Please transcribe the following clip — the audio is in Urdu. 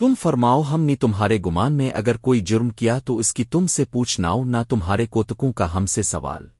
تم فرماؤ ہم نے تمہارے گمان میں اگر کوئی جرم کیا تو اس کی تم سے پوچھناؤ نہ تمہارے کوتکوں کا ہم سے سوال۔